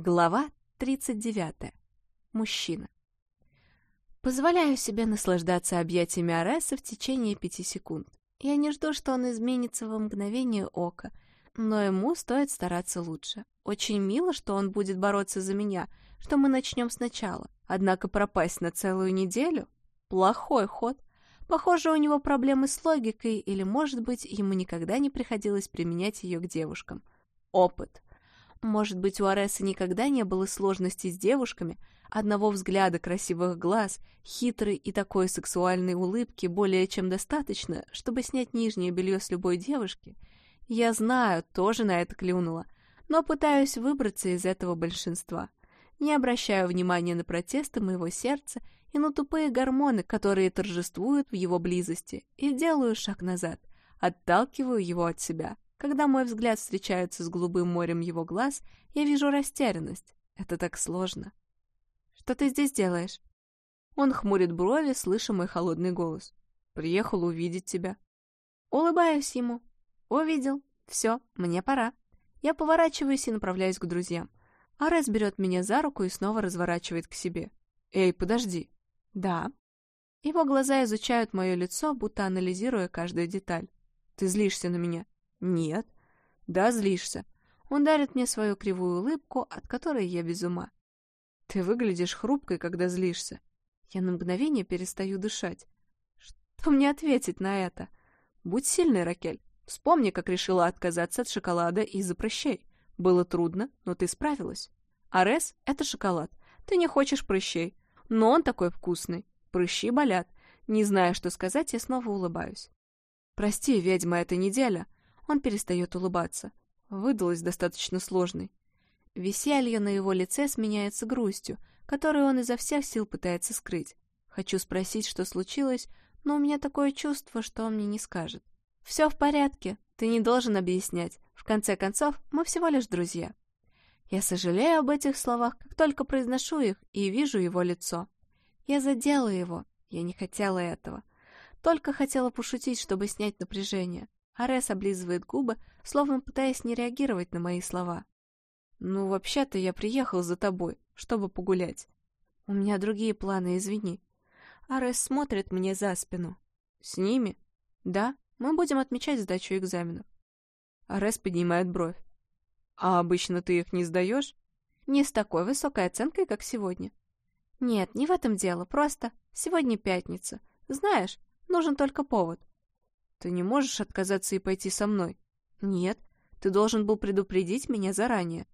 Глава 39. Мужчина. Позволяю себе наслаждаться объятиями Ареса в течение пяти секунд. Я не жду, что он изменится во мгновение ока, но ему стоит стараться лучше. Очень мило, что он будет бороться за меня, что мы начнем сначала. Однако пропасть на целую неделю — плохой ход. Похоже, у него проблемы с логикой, или, может быть, ему никогда не приходилось применять ее к девушкам. Опыт — может быть, у Ареса никогда не было сложностей с девушками, одного взгляда красивых глаз, хитрой и такой сексуальной улыбки более чем достаточно, чтобы снять нижнее белье с любой девушки. Я знаю, тоже на это клюнула, но пытаюсь выбраться из этого большинства. Не обращаю внимания на протесты моего сердца и на тупые гормоны, которые торжествуют в его близости, и делаю шаг назад, отталкиваю его от себя. Когда мой взгляд встречается с голубым морем его глаз, я вижу растерянность. Это так сложно. «Что ты здесь делаешь?» Он хмурит брови, слыша мой холодный голос. «Приехал увидеть тебя». Улыбаюсь ему. «Увидел. Все, мне пора». Я поворачиваюсь и направляюсь к друзьям. Арес берет меня за руку и снова разворачивает к себе. «Эй, подожди». «Да». Его глаза изучают мое лицо, будто анализируя каждую деталь. «Ты злишься на меня?» «Нет». «Да, злишься». Он дарит мне свою кривую улыбку, от которой я без ума. «Ты выглядишь хрупкой, когда злишься». Я на мгновение перестаю дышать. Что мне ответить на это? Будь сильной, Ракель. Вспомни, как решила отказаться от шоколада из-за прыщей. Было трудно, но ты справилась. Арес — это шоколад. Ты не хочешь прыщей. Но он такой вкусный. Прыщи болят. Не зная, что сказать, я снова улыбаюсь. Прости, ведьма, это неделя. Он перестает улыбаться. Выдалась достаточно сложной. Веселье на его лице сменяется грустью, которую он изо всех сил пытается скрыть. Хочу спросить, что случилось, но у меня такое чувство, что он мне не скажет. «Все в порядке, ты не должен объяснять. В конце концов, мы всего лишь друзья». Я сожалею об этих словах, как только произношу их и вижу его лицо. Я задела его, я не хотела этого. Только хотела пошутить, чтобы снять напряжение. Арес облизывает губы, словно пытаясь не реагировать на мои слова. «Ну, вообще-то я приехал за тобой, чтобы погулять. У меня другие планы, извини». Арес смотрит мне за спину. «С ними?» «Да, мы будем отмечать сдачу экзаменов». Арес поднимает бровь. «А обычно ты их не сдаешь?» «Не с такой высокой оценкой, как сегодня». «Нет, не в этом дело, просто сегодня пятница. Знаешь, нужен только повод. Ты не можешь отказаться и пойти со мной? Нет, ты должен был предупредить меня заранее.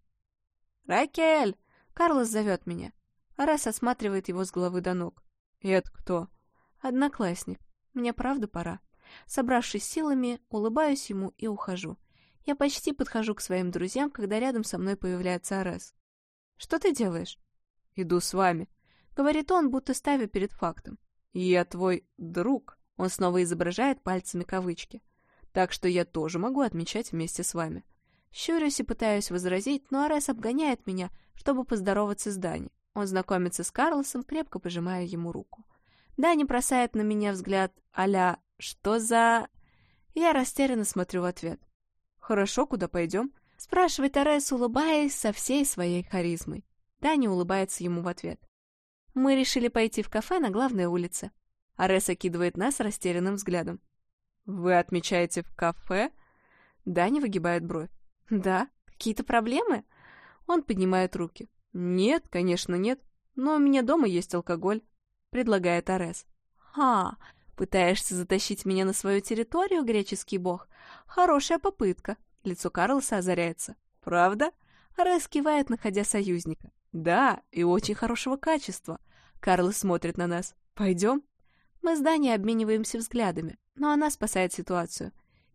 Ракель! Карлос зовет меня. Арес осматривает его с головы до ног. И это кто? Одноклассник. Мне правда пора. Собравшись силами, улыбаюсь ему и ухожу. Я почти подхожу к своим друзьям, когда рядом со мной появляется Арес. «Что ты делаешь?» «Иду с вами», — говорит он, будто ставя перед фактом. «Я твой друг». Он снова изображает пальцами кавычки. Так что я тоже могу отмечать вместе с вами. Щурюсь и пытаюсь возразить, но Арес обгоняет меня, чтобы поздороваться с Дани. Он знакомится с Карлосом, крепко пожимая ему руку. Дани бросает на меня взгляд а «Что за...» Я растерянно смотрю в ответ. «Хорошо, куда пойдем?» Спрашивает Арес, улыбаясь со всей своей харизмой. Дани улыбается ему в ответ. «Мы решили пойти в кафе на главной улице. Арес окидывает нас растерянным взглядом. «Вы отмечаете в кафе?» Даня выгибает бровь. «Да? Какие-то проблемы?» Он поднимает руки. «Нет, конечно, нет. Но у меня дома есть алкоголь», — предлагает Арес. «Ха! Пытаешься затащить меня на свою территорию, греческий бог? Хорошая попытка». Лицо Карлоса озаряется. «Правда?» Арес кивает, находя союзника. «Да, и очень хорошего качества». Карлос смотрит на нас. «Пойдем?» Мы с Даней обмениваемся взглядами, но она спасает ситуацию.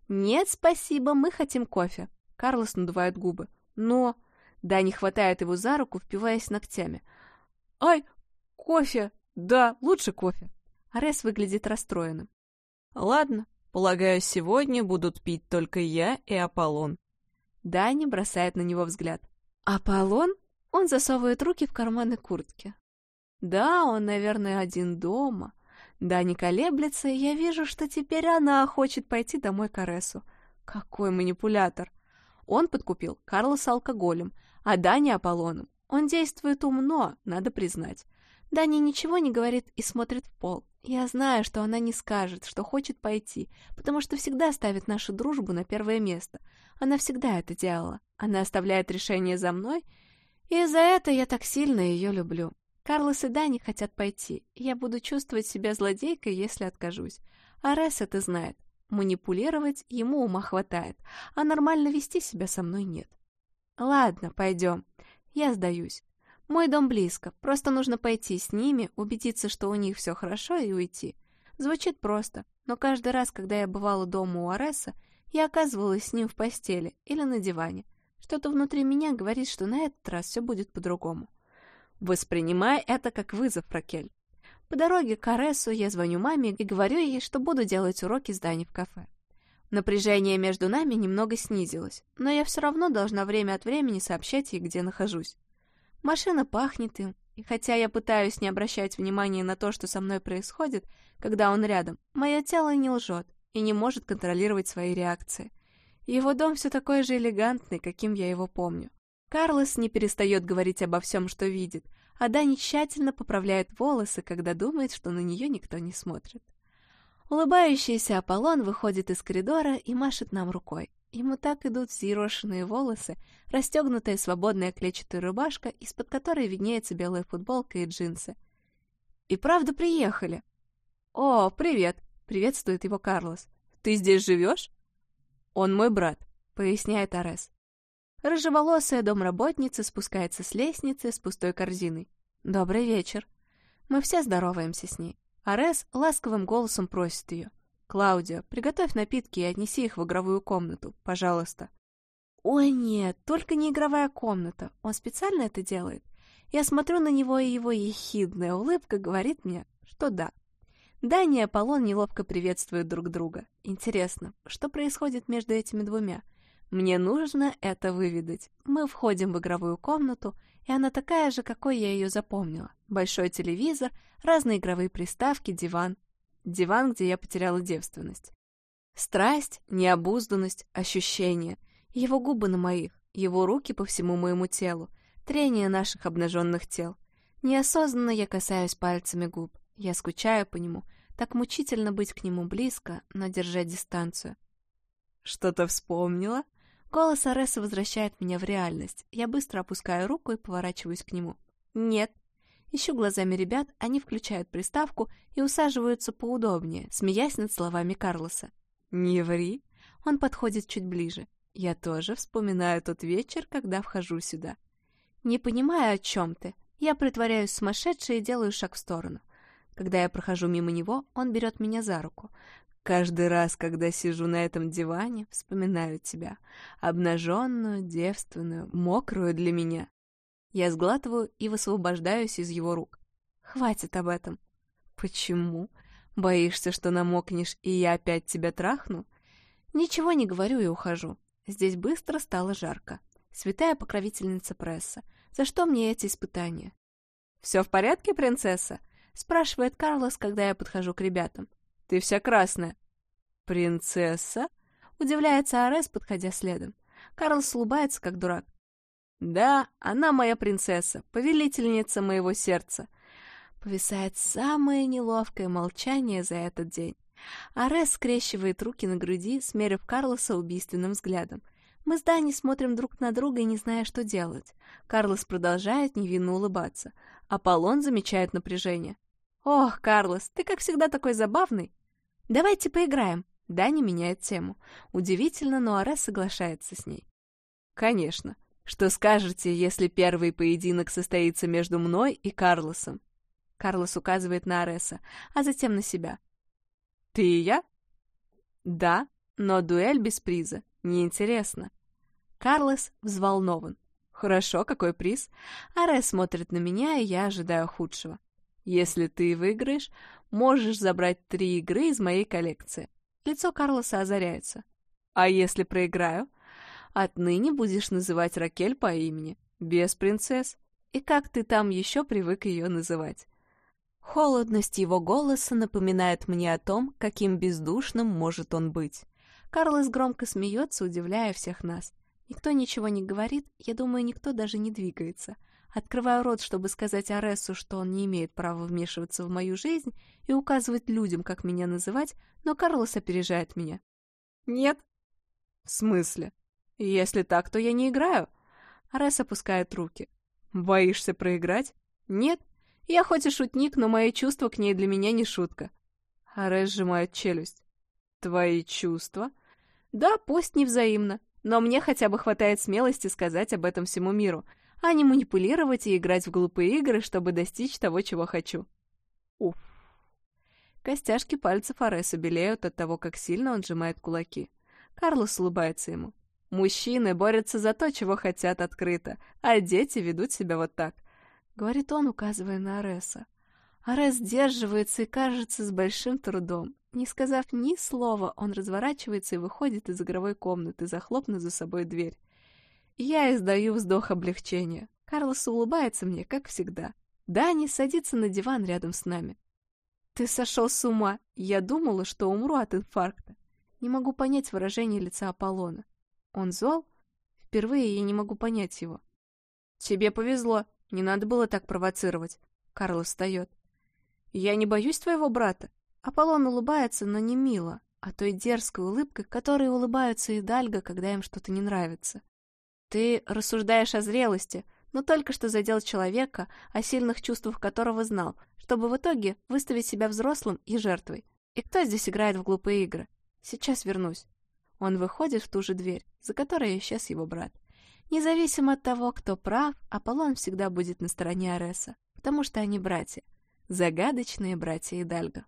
«Нет, спасибо, мы хотим кофе». Карлос надувает губы. «Но...» Дани хватает его за руку, впиваясь ногтями. «Ай, кофе! Да, лучше кофе!» Арес выглядит расстроенным. «Ладно, полагаю, сегодня будут пить только я и Аполлон». Дани бросает на него взгляд. «Аполлон?» Он засовывает руки в карманы куртки. «Да, он, наверное, один дома. Да, не колеблется, я вижу, что теперь она хочет пойти домой к Аресу. Какой манипулятор! Он подкупил Карлоса алкоголем, а Дани Аполлоном. Он действует умно, надо признать. Дани ничего не говорит и смотрит в пол. Я знаю, что она не скажет, что хочет пойти, потому что всегда ставит нашу дружбу на первое место. Она всегда это делала. Она оставляет решение за мной, и за это я так сильно ее люблю. Карлос и Дани хотят пойти, я буду чувствовать себя злодейкой, если откажусь. А Ресс это знает. Манипулировать ему ума хватает, а нормально вести себя со мной нет. Ладно, пойдем. Я сдаюсь. Мой дом близко, просто нужно пойти с ними, убедиться, что у них все хорошо, и уйти. Звучит просто, но каждый раз, когда я бывала дома у Ареса, я оказывалась с ним в постели или на диване. Что-то внутри меня говорит, что на этот раз все будет по-другому. Воспринимай это как вызов, Ракель. По дороге к Аресу я звоню маме и говорю ей, что буду делать уроки с Дани в кафе. Напряжение между нами немного снизилось, но я все равно должна время от времени сообщать ей, где нахожусь. Машина пахнет им, и хотя я пытаюсь не обращать внимания на то, что со мной происходит, когда он рядом, мое тело не лжет и не может контролировать свои реакции. Его дом все такой же элегантный, каким я его помню. Карлос не перестает говорить обо всем, что видит, а Дани тщательно поправляет волосы, когда думает, что на нее никто не смотрит. Улыбающийся Аполлон выходит из коридора и машет нам рукой. Ему так идут взъерошенные волосы, расстегнутая свободная клетчатая рубашка, из-под которой виднеется белая футболка и джинсы. «И правда приехали?» «О, привет!» — приветствует его Карлос. «Ты здесь живешь?» «Он мой брат», — поясняет Арес. Рыжеволосая домработница спускается с лестницы с пустой корзиной. «Добрый вечер». Мы все здороваемся с ней. Арес ласковым голосом просит ее. «Клаудия, приготовь напитки и отнеси их в игровую комнату, пожалуйста». «Ой, нет, только не игровая комната. Он специально это делает?» Я смотрю на него, и его ехидная улыбка говорит мне, что да. Дани и Аполлон неловко приветствуют друг друга. Интересно, что происходит между этими двумя? Мне нужно это выведать. Мы входим в игровую комнату, и она такая же, какой я ее запомнила. Большой телевизор, разные игровые приставки, диван диван, где я потеряла девственность. Страсть, необузданность, ощущения. Его губы на моих, его руки по всему моему телу, трение наших обнаженных тел. Неосознанно я касаюсь пальцами губ. Я скучаю по нему. Так мучительно быть к нему близко, но держать дистанцию. «Что-то вспомнила?» Голос Ареса возвращает меня в реальность. Я быстро опускаю руку и поворачиваюсь к нему. «Нет», Ищу глазами ребят, они включают приставку и усаживаются поудобнее, смеясь над словами Карлоса. «Не ври!» Он подходит чуть ближе. Я тоже вспоминаю тот вечер, когда вхожу сюда. Не понимаю, о чем ты. Я притворяюсь сумасшедшей и делаю шаг в сторону. Когда я прохожу мимо него, он берет меня за руку. Каждый раз, когда сижу на этом диване, вспоминаю тебя. Обнаженную, девственную, мокрую для меня. Я сглатываю и высвобождаюсь из его рук. Хватит об этом. Почему? Боишься, что намокнешь, и я опять тебя трахну? Ничего не говорю и ухожу. Здесь быстро стало жарко. Святая покровительница пресса. За что мне эти испытания? «Все в порядке, принцесса?» — спрашивает Карлос, когда я подхожу к ребятам. «Ты вся красная». «Принцесса?» — удивляется Арес, подходя следом. Карлос улыбается, как дурак. Да, она моя принцесса, повелительница моего сердца. Повисает самое неловкое молчание за этот день. Арес скрещивает руки на груди, смерив Карлоса убийственным взглядом. Мы с Дани смотрим друг на друга и не зная, что делать. Карлос продолжает невинно улыбаться. Аполлон замечает напряжение. «Ох, Карлос, ты как всегда такой забавный!» «Давайте поиграем!» Дани меняет тему. Удивительно, но Арес соглашается с ней. «Конечно. Что скажете, если первый поединок состоится между мной и Карлосом? Карлос указывает на Ареса, а затем на себя. Ты и я? Да, но дуэль без приза. Неинтересно. Карлос взволнован. Хорошо, какой приз? Арес смотрит на меня, и я ожидаю худшего. Если ты выиграешь, можешь забрать три игры из моей коллекции. Лицо Карлоса озаряется. А если проиграю? Отныне будешь называть Ракель по имени, без принцесс. И как ты там еще привык ее называть? Холодность его голоса напоминает мне о том, каким бездушным может он быть. Карлос громко смеется, удивляя всех нас. Никто ничего не говорит, я думаю, никто даже не двигается. Открываю рот, чтобы сказать Аресу, что он не имеет права вмешиваться в мою жизнь и указывать людям, как меня называть, но Карлос опережает меня. «Нет». «В смысле? Если так, то я не играю». Арес опускает руки. «Боишься проиграть?» «Нет. Я хоть и шутник, но мои чувства к ней для меня не шутка». Арес сжимает челюсть. «Твои чувства?» «Да, пусть невзаимно, но мне хотя бы хватает смелости сказать об этом всему миру, а не манипулировать и играть в глупые игры, чтобы достичь того, чего хочу». Уф. Костяшки пальцев Ареса белеют от того, как сильно он сжимает кулаки. Карлос улыбается ему. «Мужчины борются за то, чего хотят открыто, а дети ведут себя вот так», — говорит он, указывая на Ареса. Арес сдерживается и кажется с большим трудом. Не сказав ни слова, он разворачивается и выходит из игровой комнаты, захлопнув за собой дверь. Я издаю вздох облегчения. Карлос улыбается мне, как всегда. Дани садится на диван рядом с нами. «Ты сошел с ума! Я думала, что умру от инфаркта. Не могу понять выражение лица Аполлона. Он зол? Впервые я не могу понять его. Тебе повезло, не надо было так провоцировать. Карл встает. Я не боюсь твоего брата. Аполлон улыбается, но не мило, а той дерзкой улыбкой, которой улыбаются и Дальга, когда им что-то не нравится. Ты рассуждаешь о зрелости, но только что задел человека, о сильных чувствах которого знал, чтобы в итоге выставить себя взрослым и жертвой. И кто здесь играет в глупые игры? Сейчас вернусь. Он выходит в ту же дверь, за которой исчез его брат. Независимо от того, кто прав, Аполлон всегда будет на стороне Ареса, потому что они братья. Загадочные братья Идальго.